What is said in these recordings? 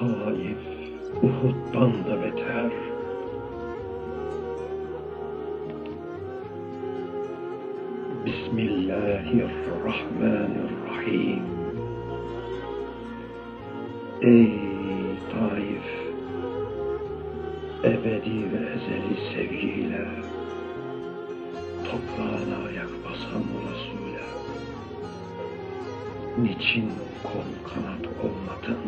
Taif Uhud'dan da beter. Bismillahirrahmanirrahim. Ey Taif, ebedi ve ezeli sevgiyle toprağına ayak basan Resul'e niçin kol kanat olmadın?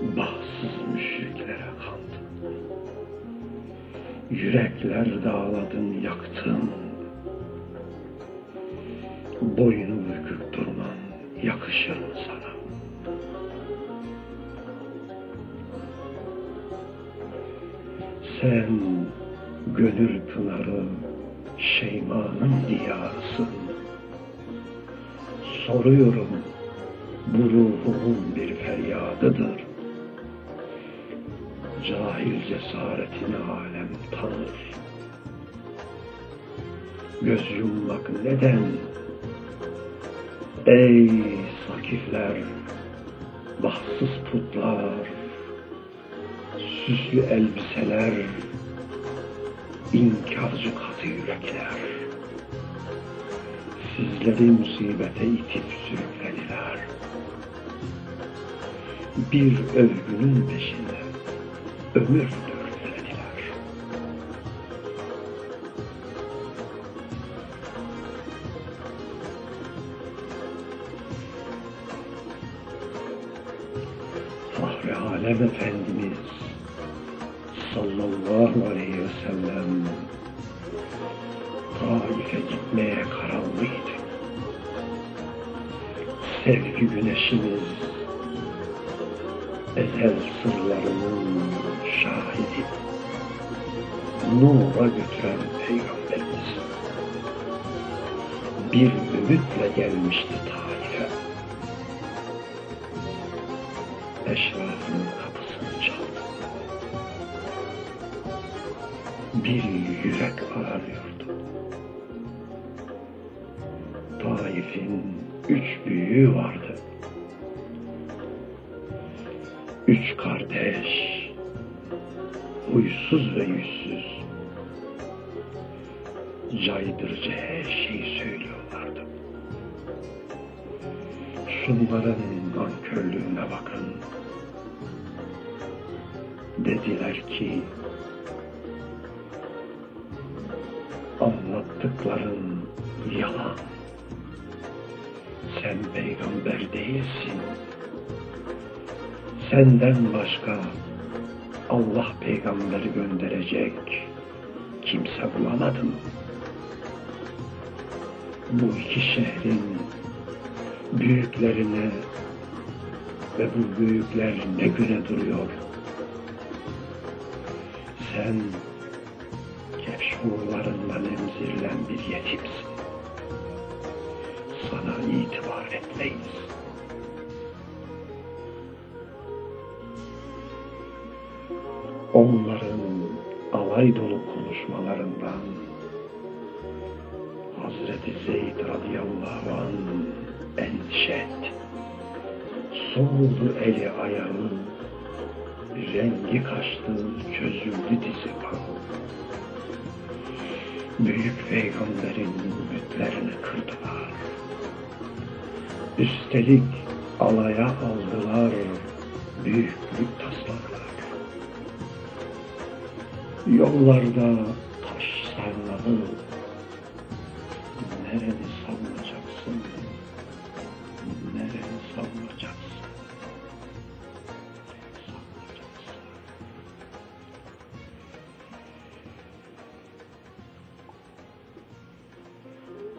Bahtsız müşriklere kandın. Yürekler dağladın, yaktın. Boynu bükük durman yakışır mı sana? Sen gönül pınarı Şeyma'nın diyarısın. Soruyorum, bu ruhumun bir feryadıdır. Cahil cesaretini alem tanır. Göz yummak neden? Ey sakifler, bahtsız putlar, süslü elbiseler, inkarcı katı yürekler. Sizleri musibete itip sürüklediler. Bir övgünün peşinde ömür dörtlediler. Fahri Alem Efendimiz sallallahu aleyhi ve sellem Taif'e gitmeye kararlıydı. Sevgi güneşimiz ezel sırlarının şahidi. Nura götüren Peygamberimiz bir ümitle gelmişti Taif'e. Eşrafın kapısını çaldı. Bir yürek ararıyordu. Taif'in üç büyüğü vardı. Üç kardeş, huysuz ve yüzsüz, caydırıcı her şeyi söylüyorlardı. Şunların nankörlüğüne bakın. Dediler ki, anlattıkların yalan. Sen peygamber değilsin. Senden başka Allah peygamberi gönderecek kimse bulamadım. Bu iki şehrin büyüklerine ve bu büyükler ne güne duruyor. Sen kefşurlarından emzirilen bir yetimsin. Sana itibar etmeyiz. Onların alay dolu konuşmalarından Hazreti Zeyd radıyallahu anh endişe etti. Soğudu eli ayağı, rengi kaçtı, çözüldü dizi. Büyük peygamberin ümitlerini kırdılar. Üstelik alaya aldılar, büyüklük Yollarda taş sarmalı, nereni savunacaksın, nereni savunacaksın.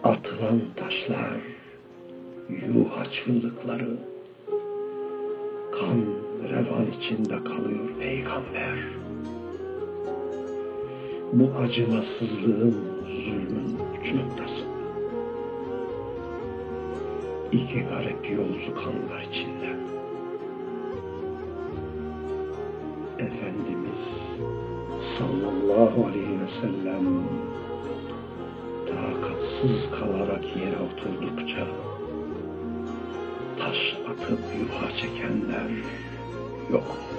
Atılan taşlar, yuha çığlıkları, kan revan içinde kalıyor peygamber. Bu acımasızlığın, zulmün uç noktası. İki garip yolcu kanlar içinde. Efendimiz sallallahu aleyhi ve sellem takatsız kalarak yere oturdukça taş atıp yuha çekenler yok.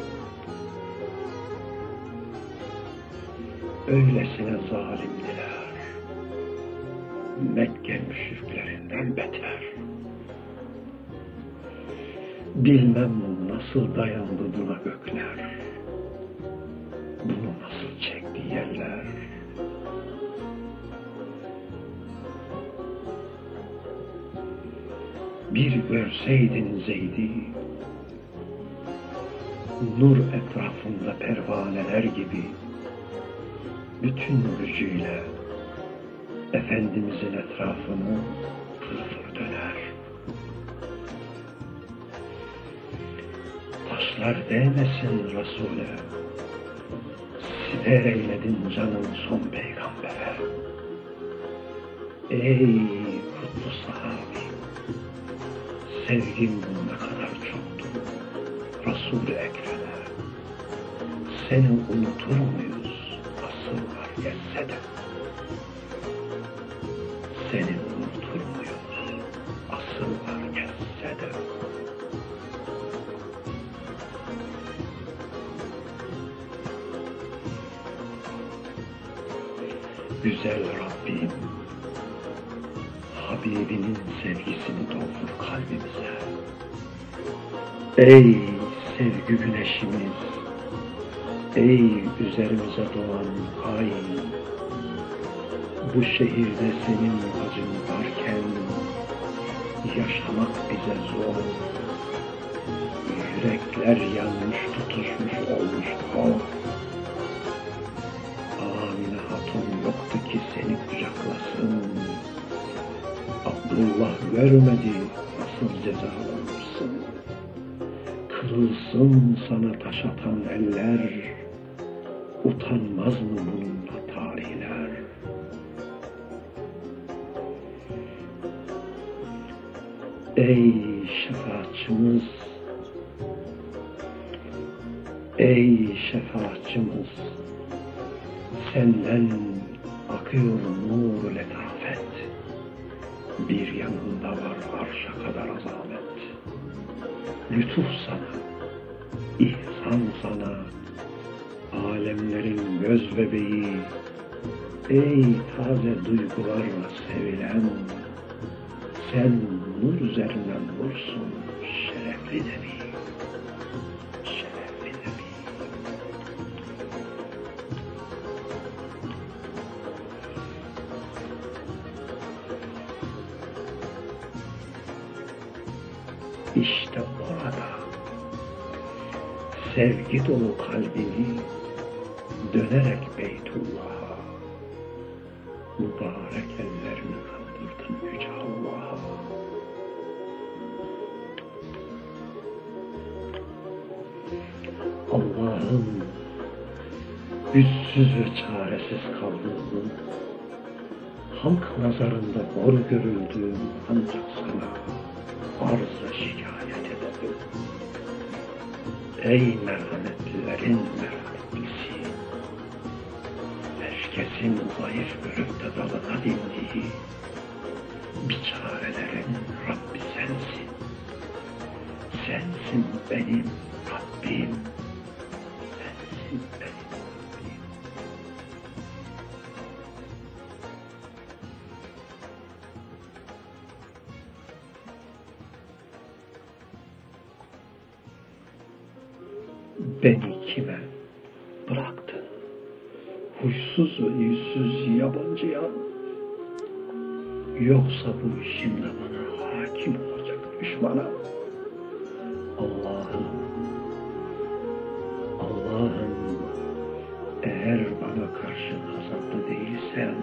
Öylesine zalimdiler. Mekke müşriklerinden beter. Bilmem nasıl dayandı buna gökler. Bunu nasıl çekti yerler. Bir görseydin Zeyd'i, nur etrafında pervaneler gibi, bütün gücüyle Efendimizin etrafını fırfır döner. Taşlar değmesin Resul'e, siper eyledin canın son peygambere. Ey kutlu sahabi, sevgim ne kadar çoktu Resul-i Ekrem'e. Seni unutur muyuz asıllar geçse de? Seni unutur muyuz asıllar geçse de? Güzel Rabbim, Habibinin sevgisini doldur kalbimize. Ey sevgi güneşimiz, ey üzerimize doğan ay, bu şehirde senin acın varken yaşamak bize zor. Yürekler yanmış, tutuşmuş olmuş kor. Amine Hatun yoktu ki seni kucaklasın. Abdullah görmedi nasıl cezalanırsın. Kırılsın sana taş atan eller, Ey şefaatçimiz, ey şefaatçimiz, senden akıyor nur letafet. Bir yanında var arşa kadar azamet. Lütuf sana, ihsan sana, alemlerin göz bebeği, ey taze duygularla sevilen, sen nur üzerinden nursun, şerefli nebi, şerefli nebi. İşte orada sevgi dolu kalbini dönerek Beytullah'a mübarek ellerini kaldırdın Yüce Allah'a. Allah'ım güçsüz ve çaresiz kaldığım, halk nazarında hor görüldüğüm ancak sana arz şikayet ederim. Ey merhametlilerin merhametlisi, herkesin zayıf görüp dalına bindiği, biçarelerin Rabbi sensin. Sensin benim Yoksa bu işimde bana hakim olacak düşmana. Allah'ım, Allah'ım eğer bana karşı azaplı değilsen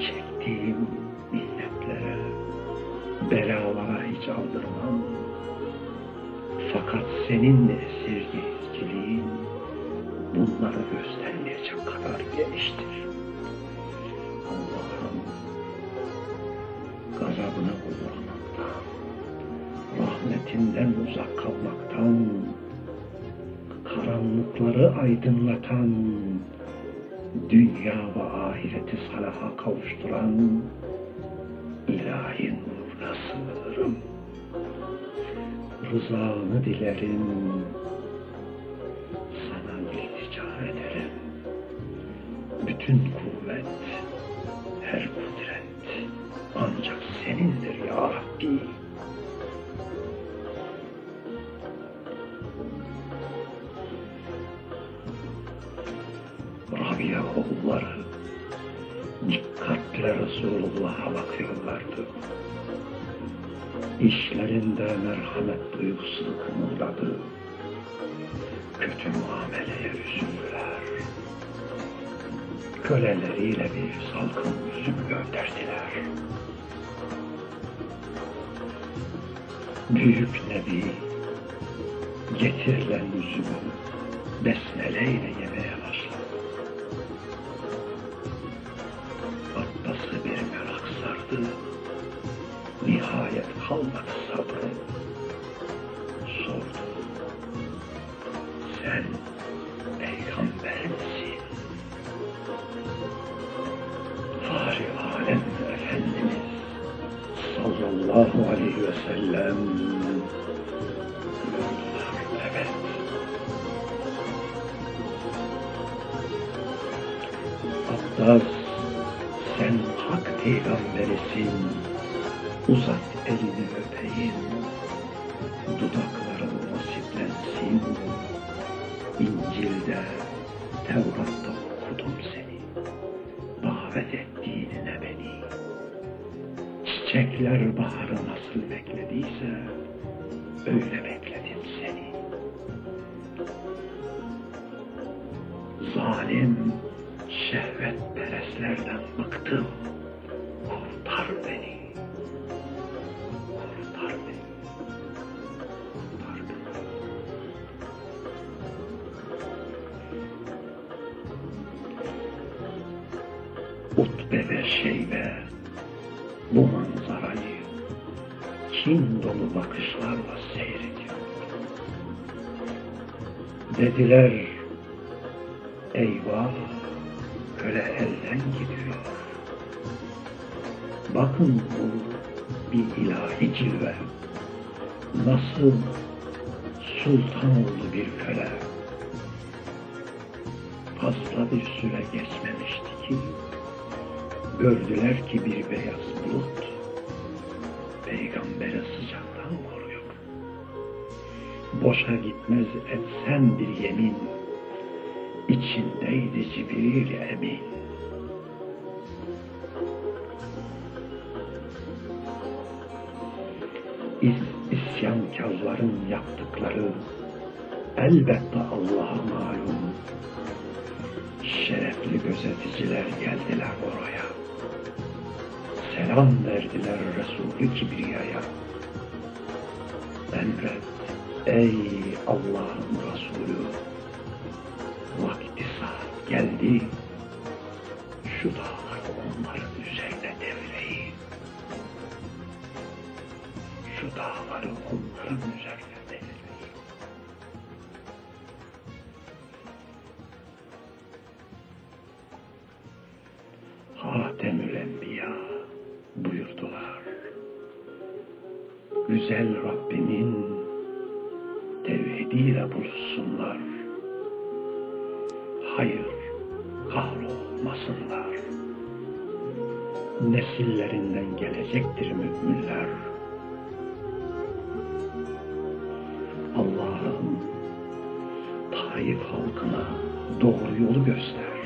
çektiğim milletlere, belalara hiç aldırmam. Fakat senin esirgeyiciliğin bunları göstermeyecek kadar geniştir. Rahmetinden uzak kalmaktan, karanlıkları aydınlatan, dünya ve ahireti salaha kavuşturan ilahi nuruna sığınırım. rızanı dilerim. Sana iltica ederim. Bütün kuvvet, her kudret ancak senindir ya Rabbi. Rabia oğulları dikkatle Resulullah'a bakıyorlardı. İşlerinde merhamet duygusu kımıldadı. Kötü muameleye üzüldüler. Köleleriyle bir salkım üzüm gönderdiler. Büyük Nebi getirilen üzümü besmeleyle yemeye başladı. Sardı. Nihayet kalmadı sabrı. Sordu. Sen peygamber misin? Fahri alem Efendimiz sallallahu aleyhi ve sellem. Evet. Abbas peygamberisin. Uzat elini öpeyim. Dudakların nasiplensin. İncil'de, Tevrat'ta okudum seni. Davet ettiğine beni. Çiçekler baharı nasıl beklediyse öyle bekledim seni. Zalim şehvet perestlerden bıktım. Ve şeybe bu manzarayı kin dolu bakışlarla seyrediyor. Dediler, eyvah, köle elden gidiyor. Bakın bu bir ilahi cilve. Nasıl sultan oldu bir köle. Fazla bir süre geçmemişti ki gördüler ki bir beyaz bulut peygamberi sıcaktan koruyor. Boşa gitmez etsen bir yemin içindeydi Cibril emin. İs isyankarların yaptıkları elbette Allah'a malum. Şerefli gözeticiler geldiler oraya. Selam verdiler Resulü Kibriya'ya. Emret ey Allah'ın Resulü. Vakti saat geldi. Şu dağları onların üzerine devreyin. Şu dağları onların üzerine tevhidiyle buluşsunlar. Hayır, kahrolmasınlar. Nesillerinden gelecektir müminler. Allah'ım Taif halkına doğru yolu göster.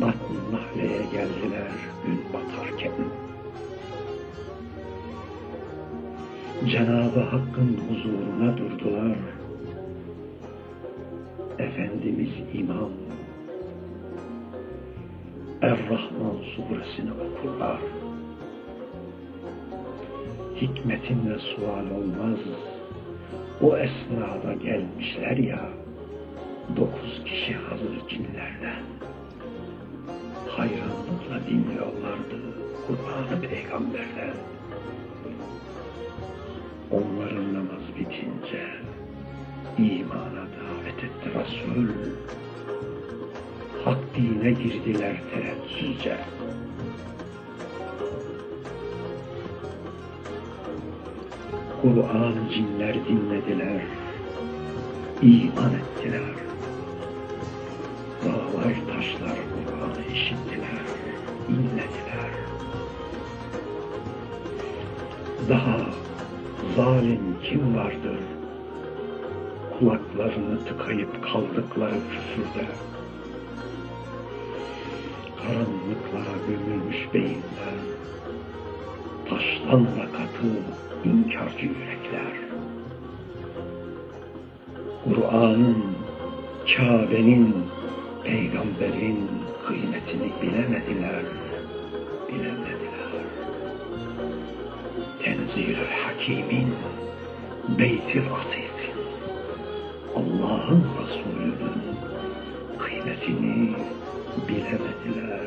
Nahle'ye geldiler gün batarken. Cenab-ı Hakk'ın huzuruna durdular. Efendimiz İmam Er-Rahman suresini okurlar. Hikmetinle sual olmaz. O esnada gelmişler ya, dokuz kişi hazır cinlerden. Hayranlıkla dinliyorlardı Kur'an-ı Peygamber'den. Onların namaz bitince imana davet etti Resul. Hak dine girdiler tereddütsüzce. Kur'an cinler dinlediler, iman ettiler. Dağlar taşlar Kur'an'ı işittiler, inlediler. Daha zalim kim vardır? Kulaklarını tıkayıp kaldıkları küfürde. Karanlıklara gömülmüş beyinler. Taştan da katı inkarcı yürekler. Kur'an'ın, Kabe'nin, peygamberin kıymetini bilemediler, bilemediler. Tenzilül Hakim'in, Beyt-i Aziz'in, Allah'ın Resulü'nün kıymetini bilemediler.